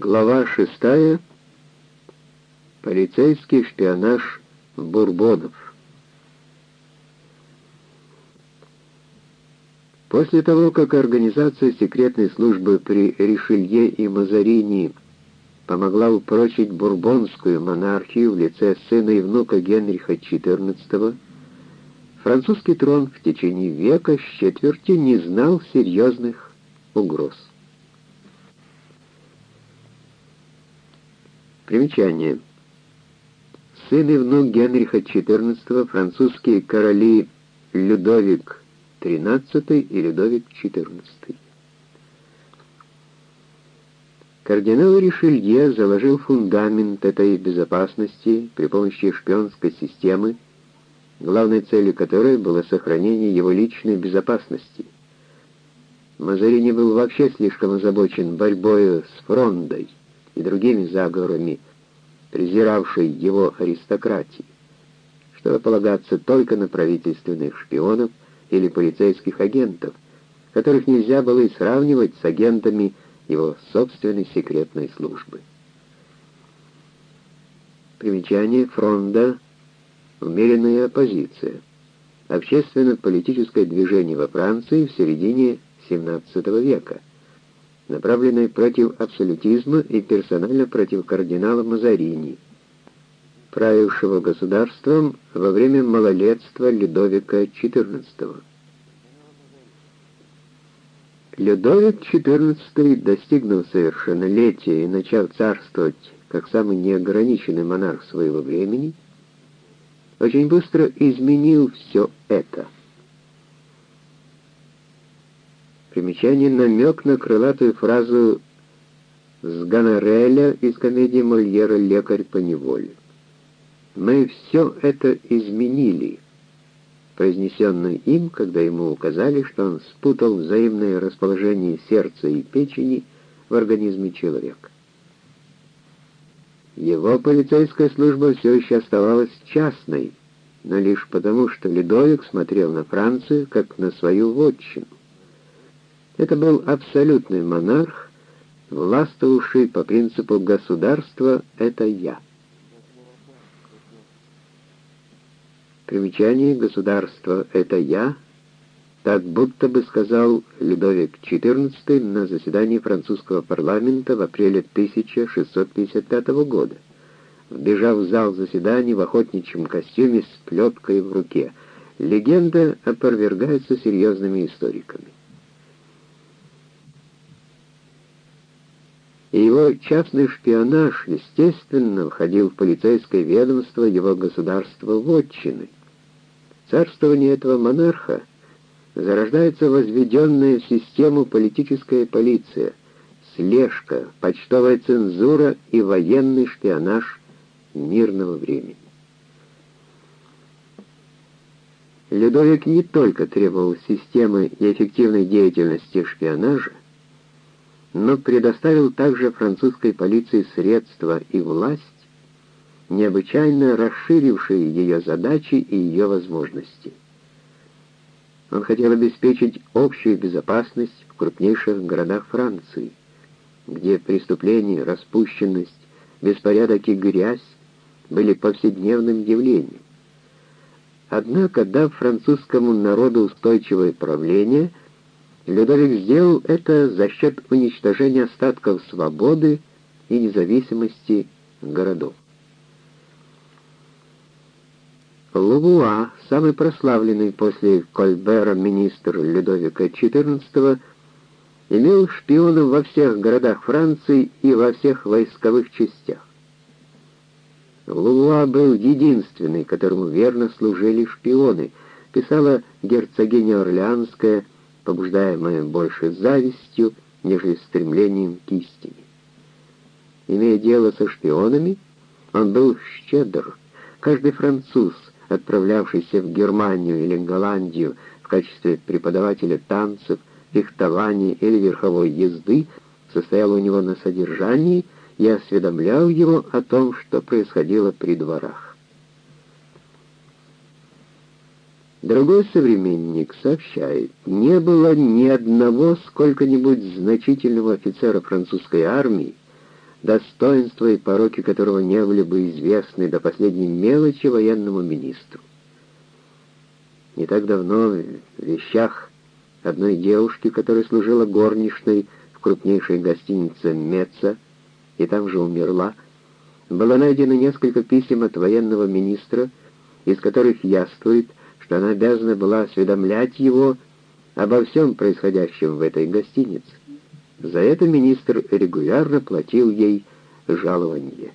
Глава шестая. Полицейский шпионаж Бурбонов. После того, как организация секретной службы при Ришелье и Мазарини помогла упрочить бурбонскую монархию в лице сына и внука Генриха XIV, французский трон в течение века с четверти не знал серьезных угроз. Примечание. Сын и внук Генриха XIV, французские короли Людовик XIII и Людовик XIV. Кардинал Ришелье заложил фундамент этой безопасности при помощи шпионской системы, главной целью которой было сохранение его личной безопасности. Мазарини был вообще слишком озабочен борьбой с фрондой и другими заговорами, презиравшей его аристократии, чтобы полагаться только на правительственных шпионов или полицейских агентов, которых нельзя было и сравнивать с агентами его собственной секретной службы. Примечание фронда «Умеренная оппозиция» общественно-политическое движение во Франции в середине XVII века, направленное против абсолютизма и персонально против кардинала Мазарини, правившего государством во время малолетства Людовика XIV. Людовик XIV, достигнув совершеннолетия и начав царствовать как самый неограниченный монарх своего времени, очень быстро изменил все это. Примечание намек на крылатую фразу с Ганареля из комедии Мольера «Лекарь по неволе». «Мы все это изменили» произнесенную им, когда ему указали, что он спутал взаимное расположение сердца и печени в организме человека. Его полицейская служба все еще оставалась частной, но лишь потому, что Ледовик смотрел на Францию как на свою вотчину. Это был абсолютный монарх, властвовавший по принципу «государство — это я». Примечание государства «это я», так будто бы сказал Людовик XIV на заседании французского парламента в апреле 1655 года, вбежав в зал заседаний в охотничьем костюме с плеткой в руке. Легенда опровергается серьезными историками. И его частный шпионаж, естественно, входил в полицейское ведомство его государства-вотчины. Царствование этого монарха зарождается возведенная в систему политическая полиция, слежка, почтовая цензура и военный шпионаж мирного времени. Людовик не только требовал системы и эффективной деятельности шпионажа, но предоставил также французской полиции средства и власть, необычайно расширившие ее задачи и ее возможности. Он хотел обеспечить общую безопасность в крупнейших городах Франции, где преступления, распущенность, беспорядок и грязь были повседневным явлением. Однако, дав французскому народу устойчивое правление, Людовик сделал это за счет уничтожения остатков свободы и независимости городов. Лувуа, самый прославленный после Кольбера министр Людовика XIV, имел шпионов во всех городах Франции и во всех войсковых частях. Лувуа был единственный, которому верно служили шпионы, писала герцогиня Орлеанская, побуждаемая больше завистью, нежели стремлением к истине. Имея дело со шпионами, он был щедр. Каждый француз — отправлявшийся в Германию или Голландию в качестве преподавателя танцев, фехтования или верховой езды, состоял у него на содержании и осведомлял его о том, что происходило при дворах. Другой современник сообщает, не было ни одного сколько-нибудь значительного офицера французской армии, достоинства и пороки которого не были бы известны до последней мелочи военному министру. Не так давно в вещах одной девушки, которая служила горничной в крупнейшей гостинице Меца и там же умерла, было найдено несколько писем от военного министра, из которых яствует, что она обязана была осведомлять его обо всем происходящем в этой гостинице. За это министр регулярно платил ей жалование.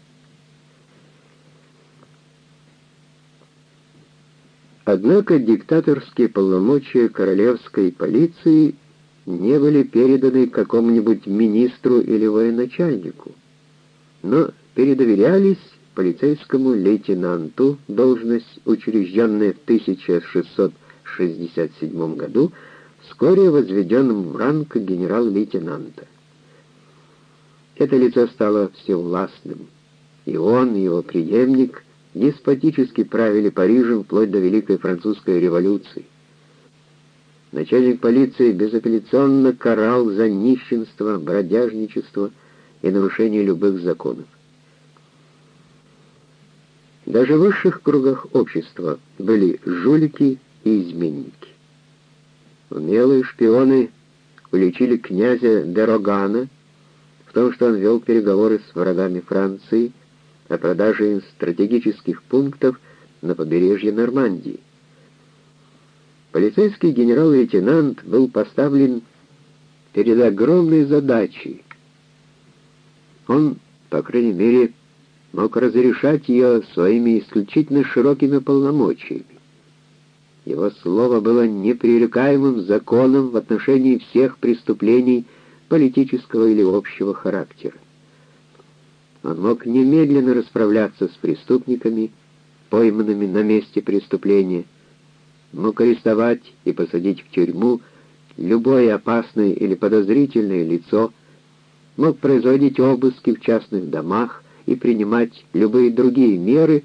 Однако диктаторские полномочия королевской полиции не были переданы какому-нибудь министру или военачальнику, но передоверялись полицейскому лейтенанту, должность, учрежденная в 1667 году, вскоре возведенным в ранг генерал-лейтенанта. Это лицо стало всевластным, и он, и его преемник деспотически правили Парижем вплоть до Великой Французской революции. Начальник полиции безапелляционно карал за нищенство, бродяжничество и нарушение любых законов. Даже в высших кругах общества были жулики и изменники. Умелые шпионы уличили князя Дерогана в том, что он вел переговоры с врагами Франции о продаже им стратегических пунктов на побережье Нормандии. Полицейский генерал-лейтенант был поставлен перед огромной задачей. Он, по крайней мере, мог разрешать ее своими исключительно широкими полномочиями. Его слово было непререкаемым законом в отношении всех преступлений политического или общего характера. Он мог немедленно расправляться с преступниками, пойманными на месте преступления, мог арестовать и посадить в тюрьму любое опасное или подозрительное лицо, мог производить обыски в частных домах и принимать любые другие меры,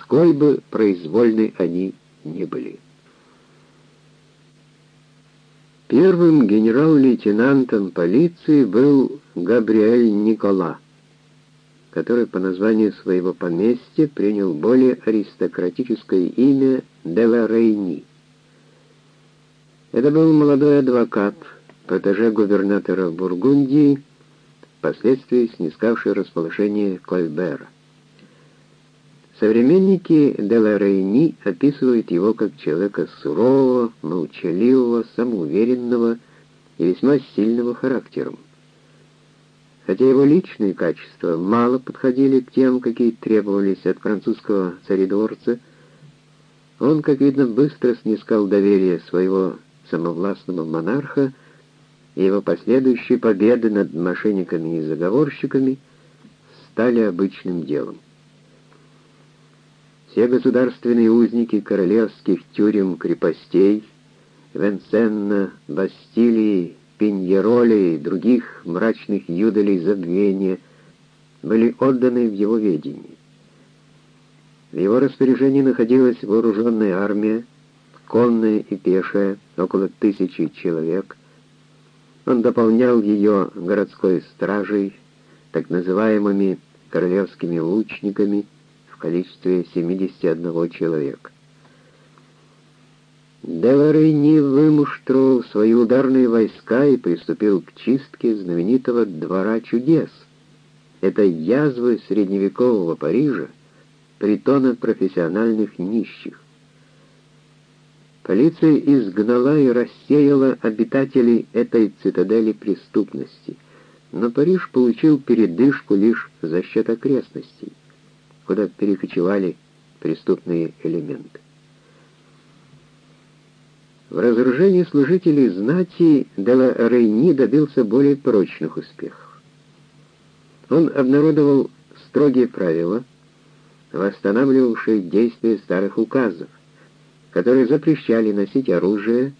сколь бы произвольны они не были. Первым генерал-лейтенантом полиции был Габриэль Никола, который по названию своего поместья принял более аристократическое имя Дела Рейни. Это был молодой адвокат, протеже губернатора Бургундии, впоследствии снискавший расположение Кольбера. Современники Деларейни описывают его как человека сурового, молчаливого, самоуверенного и весьма сильного характером. Хотя его личные качества мало подходили к тем, какие требовались от французского царедворца, он, как видно, быстро снискал доверие своего самовластного монарха, и его последующие победы над мошенниками и заговорщиками стали обычным делом. Все государственные узники королевских тюрем крепостей, Венсенна, Бастилии, Пиньероли и других мрачных юдолей забвения были отданы в его ведение. В его распоряжении находилась вооруженная армия, конная и пешая, около тысячи человек. Он дополнял ее городской стражей, так называемыми королевскими лучниками, в количестве 71 человека. Деларейни вымуштровал свои ударные войска и приступил к чистке знаменитого «Двора чудес». Это язвы средневекового Парижа, притона профессиональных нищих. Полиция изгнала и рассеяла обитателей этой цитадели преступности, но Париж получил передышку лишь за счет окрестностей куда перекочевали преступные элементы. В разоружении служителей знати Дела Рейни добился более прочных успехов. Он обнародовал строгие правила, восстанавливавшие действие старых указов, которые запрещали носить оружие,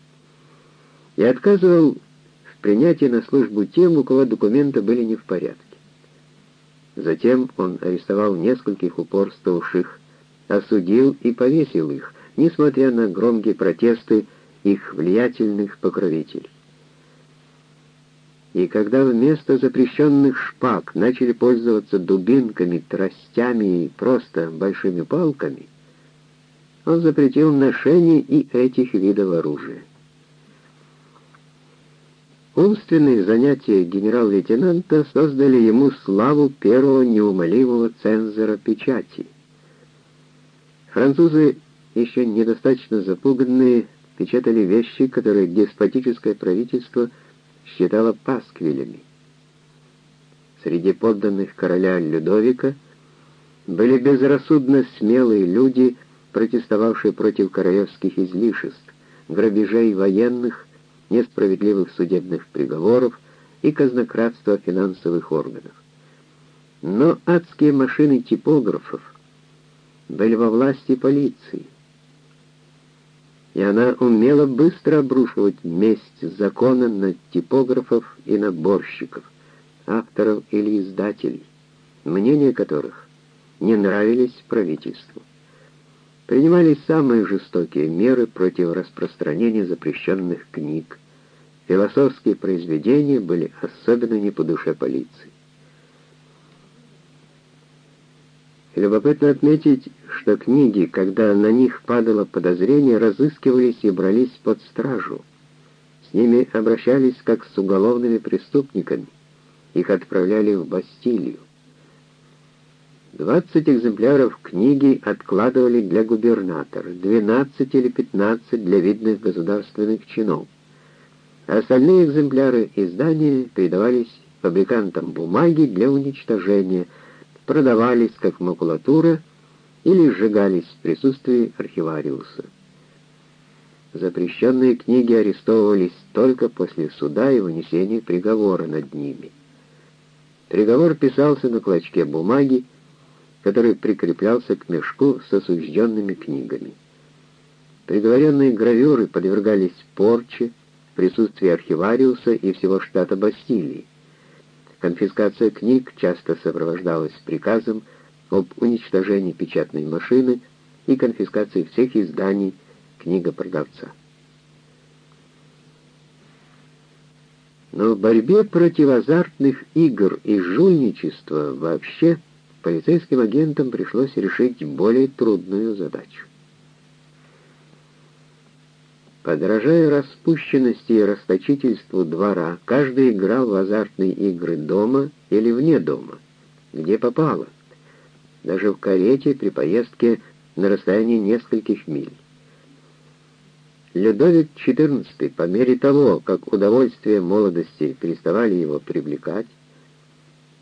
и отказывал в принятии на службу тем, у кого документы были не в порядке. Затем он арестовал нескольких упорствовавших, осудил и повесил их, несмотря на громкие протесты их влиятельных покровителей. И когда вместо запрещенных шпаг начали пользоваться дубинками, тростями и просто большими палками, он запретил ношение и этих видов оружия. Умственные занятия генерал-лейтенанта создали ему славу первого неумолимого цензора печати. Французы, еще недостаточно запуганные, печатали вещи, которые деспотическое правительство считало пасквилями. Среди подданных короля Людовика были безрассудно смелые люди, протестовавшие против королевских излишеств, грабежей военных, несправедливых судебных приговоров и казнократства финансовых органов. Но адские машины типографов были во власти полиции, и она умела быстро обрушивать месть закона на типографов и наборщиков, авторов или издателей, мнения которых не нравились правительству. Принимались самые жестокие меры против распространения запрещенных книг. Философские произведения были особенно не по душе полиции. Любопытно отметить, что книги, когда на них падало подозрение, разыскивались и брались под стражу. С ними обращались как с уголовными преступниками. Их отправляли в Бастилию. 20 экземпляров книги откладывали для губернатора, 12 или 15 для видных государственных чинов. Остальные экземпляры издания передавались фабрикантам бумаги для уничтожения – продавались как макулатура или сжигались в присутствии архивариуса. Запрещенные книги арестовывались только после суда и вынесения приговора над ними. Приговор писался на клочке бумаги, который прикреплялся к мешку с осужденными книгами. Приговоренные гравюры подвергались порче в присутствии архивариуса и всего штата Бастилии. Конфискация книг часто сопровождалась приказом об уничтожении печатной машины и конфискации всех изданий книгопродавца. Но в борьбе против азартных игр и жульничества вообще полицейским агентам пришлось решить более трудную задачу. Подражая распущенности и расточительству двора, каждый играл в азартные игры дома или вне дома, где попало, даже в карете при поездке на расстоянии нескольких миль. Людовик XIV, по мере того, как удовольствия молодости переставали его привлекать,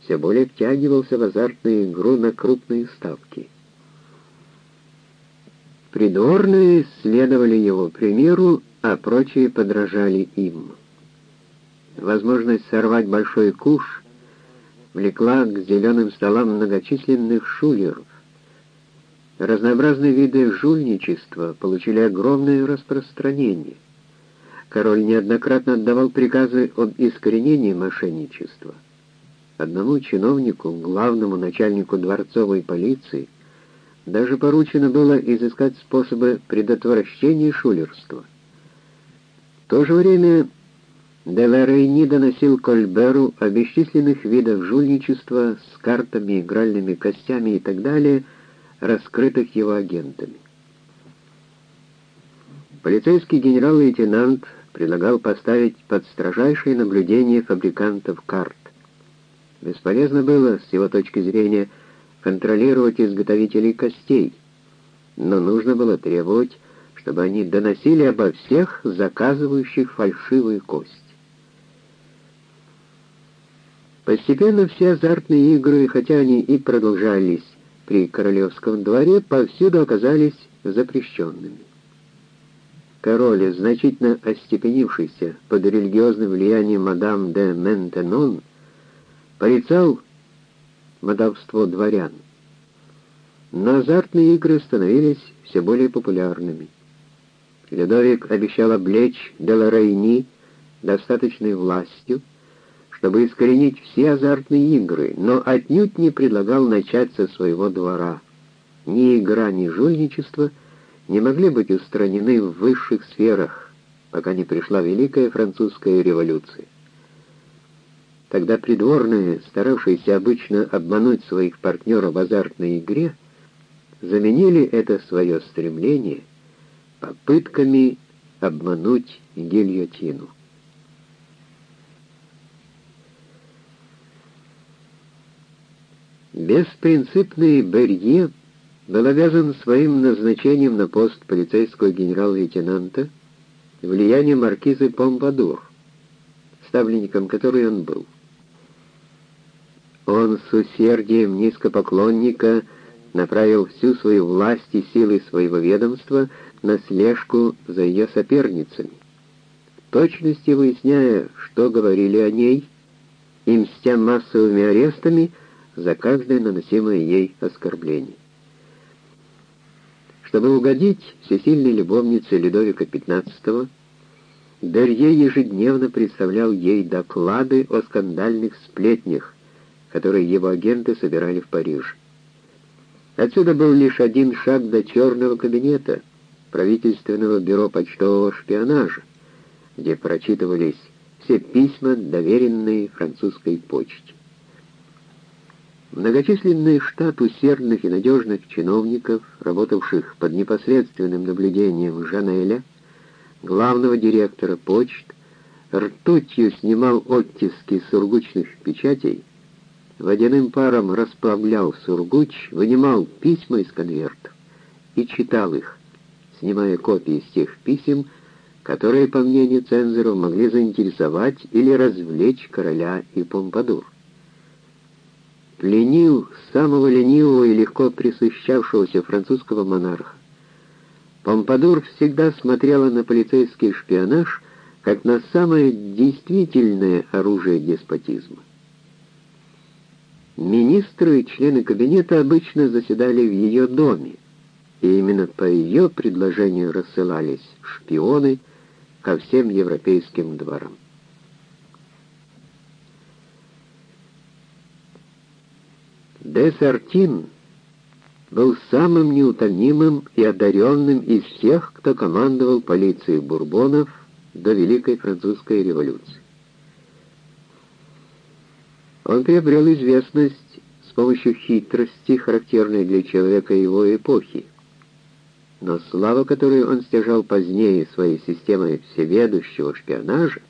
все более втягивался в азартную игру на крупные ставки. Придворные следовали его примеру, а прочие подражали им. Возможность сорвать большой куш влекла к зеленым столам многочисленных шулеров. Разнообразные виды жульничества получили огромное распространение. Король неоднократно отдавал приказы об искоренении мошенничества. Одному чиновнику, главному начальнику дворцовой полиции, даже поручено было изыскать способы предотвращения шулерства. В то же время Деларейни доносил Кольберу о бесчисленных видах жульничества с картами, игральными костями и так далее, раскрытых его агентами. Полицейский генерал-лейтенант предлагал поставить под строжайшее наблюдение фабрикантов карт. Бесполезно было, с его точки зрения, контролировать изготовителей костей, но нужно было требовать, чтобы они доносили обо всех заказывающих фальшивую кость. Постепенно все азартные игры, хотя они и продолжались при королевском дворе, повсюду оказались запрещенными. Король, значительно остепенившийся под религиозным влиянием мадам де Ментенон, порицал модовство дворян. Но азартные игры становились все более популярными. Людовик обещал облечь Деларейни достаточной властью, чтобы искоренить все азартные игры, но отнюдь не предлагал начать со своего двора. Ни игра, ни жульничество не могли быть устранены в высших сферах, пока не пришла Великая Французская революция. Тогда придворные, старавшиеся обычно обмануть своих партнеров в азартной игре, заменили это свое стремление попытками обмануть гильотину. Беспринципный Берье был обязан своим назначением на пост полицейского генерал-лейтенанта влиянием маркизы Помпадур, ставленником которой он был. Он с усердием низкопоклонника направил всю свою власть и силы своего ведомства на слежку за ее соперницами, в точности выясняя, что говорили о ней, и мстя массовыми арестами за каждое наносимое ей оскорбление. Чтобы угодить всесильной любовнице Людовика XV, Дерье ежедневно представлял ей доклады о скандальных сплетнях, которые его агенты собирали в Париж. Отсюда был лишь один шаг до черного кабинета, правительственного бюро почтового шпионажа, где прочитывались все письма, доверенные французской почте. Многочисленный штат усердных и надежных чиновников, работавших под непосредственным наблюдением Жанеля, главного директора почт, ртутью снимал оттиски сургучных печатей, водяным паром расплавлял сургуч, вынимал письма из конвертов и читал их, снимая копии из тех писем, которые, по мнению цензоров, могли заинтересовать или развлечь короля и Помпадур пленил самого ленивого и легко присыщавшегося французского монарха. Помпадур всегда смотрела на полицейский шпионаж как на самое действительное оружие деспотизма. Министры и члены кабинета обычно заседали в ее доме, и именно по ее предложению рассылались шпионы ко всем европейским дворам. Десартин был самым неутомимым и одаренным из всех, кто командовал полицией бурбонов до Великой Французской революции. Он приобрел известность с помощью хитрости, характерной для человека его эпохи. Но слава, которую он стяжал позднее своей системой всеведущего шпионажа,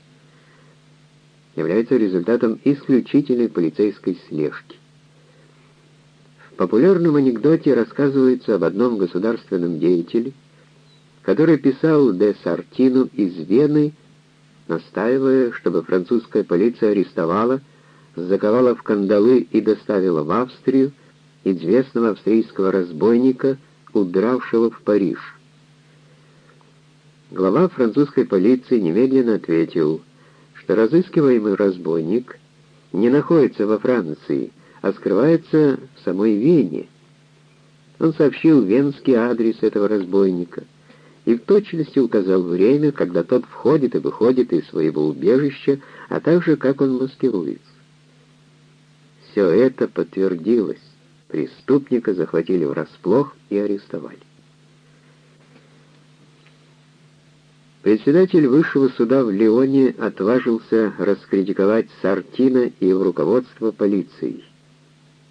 является результатом исключительной полицейской слежки. В популярном анекдоте рассказывается об одном государственном деятеле, который писал де Сартину из Вены, настаивая, чтобы французская полиция арестовала, заковала в кандалы и доставила в Австрию известного австрийского разбойника, удравшего в Париж. Глава французской полиции немедленно ответил, что разыскиваемый разбойник не находится во Франции, а скрывается в самой Вене. Он сообщил венский адрес этого разбойника и в точности указал время, когда тот входит и выходит из своего убежища, а также как он маскируется. Все это подтвердилось. Преступника захватили врасплох и арестовали. Председатель высшего суда в Лионе отважился раскритиковать Сартина и его руководство полицией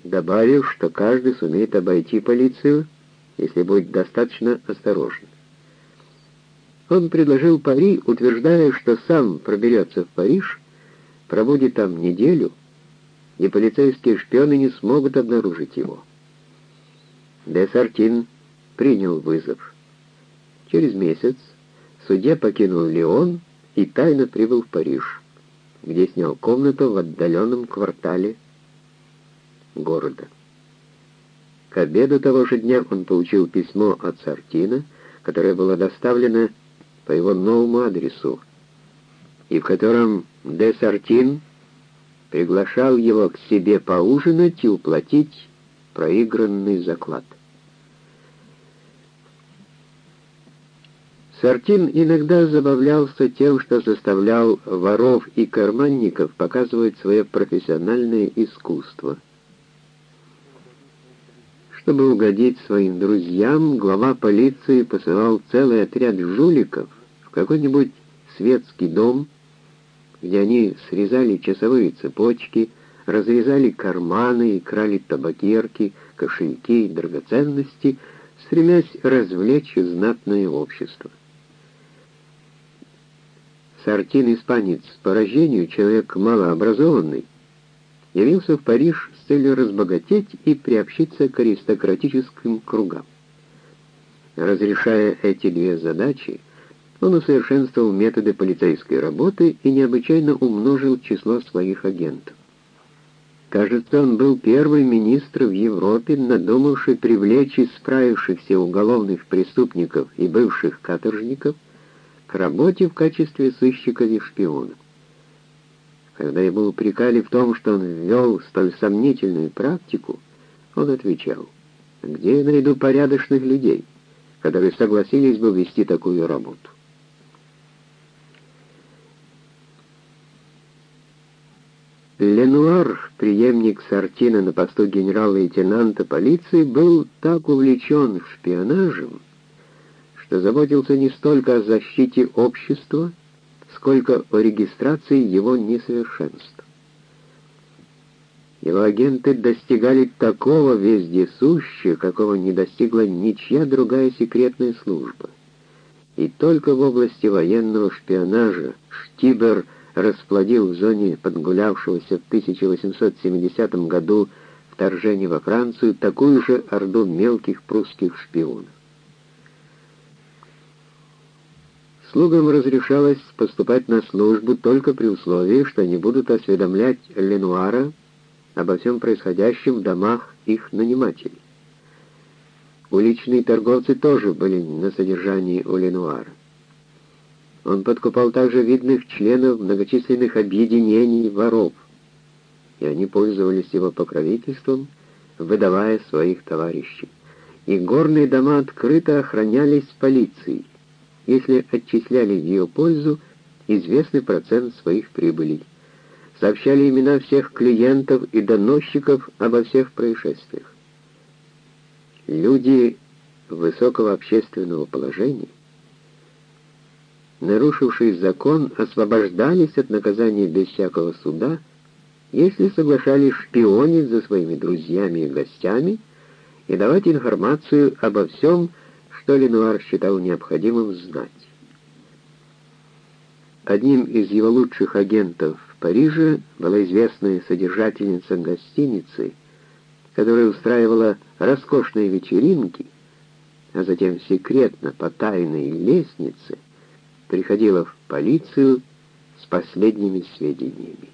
добавив, что каждый сумеет обойти полицию, если будет достаточно осторожен. Он предложил пари, утверждая, что сам проберется в Париж, пробудет там неделю, и полицейские шпионы не смогут обнаружить его. Де Сартин принял вызов. Через месяц судья покинул Лион и тайно прибыл в Париж, где снял комнату в отдаленном квартале города. К обеду того же дня он получил письмо от Сартина, которое было доставлено по его новому адресу, и в котором де Сартин приглашал его к себе поужинать и уплатить проигранный заклад. Сартин иногда забавлялся тем, что заставлял воров и карманников показывать свое профессиональное искусство — чтобы угодить своим друзьям, глава полиции посылал целый отряд жуликов в какой-нибудь светский дом, где они срезали часовые цепочки, разрезали карманы и крали табакерки, кошельки и драгоценности, стремясь развлечь знатное общество. Сартин-испанец по рождению, человек малообразованный, явился в Париж с целью разбогатеть и приобщиться к аристократическим кругам. Разрешая эти две задачи, он усовершенствовал методы полицейской работы и необычайно умножил число своих агентов. Кажется, он был первый министр в Европе, надумавший привлечь исправившихся уголовных преступников и бывших каторжников к работе в качестве сыщиков и шпионов. Когда ему упрекали в том, что он ввел столь сомнительную практику, он отвечал, «Где я найду порядочных людей, которые согласились бы вести такую работу?» Ленуар, преемник Сартина на посту генерал-лейтенанта полиции, был так увлечен шпионажем, что заботился не столько о защите общества, сколько о регистрации его несовершенств. Его агенты достигали такого вездесущего, какого не достигла ничья другая секретная служба. И только в области военного шпионажа Штибер расплодил в зоне подгулявшегося в 1870 году вторжения во Францию такую же орду мелких прусских шпионов. Слугам разрешалось поступать на службу только при условии, что они будут осведомлять Ленуара обо всем происходящем в домах их нанимателей. Уличные торговцы тоже были на содержании у Ленуара. Он подкупал также видных членов многочисленных объединений воров, и они пользовались его покровительством, выдавая своих товарищей. И горные дома открыто охранялись полицией если отчисляли в ее пользу известный процент своих прибылей, сообщали имена всех клиентов и доносчиков обо всех происшествиях. Люди высокого общественного положения, нарушившие закон, освобождались от наказания без всякого суда, если соглашались шпионить за своими друзьями и гостями и давать информацию обо всем, что Ленуар считал необходимым знать. Одним из его лучших агентов в Париже была известная содержательница гостиницы, которая устраивала роскошные вечеринки, а затем секретно по тайной лестнице приходила в полицию с последними сведениями.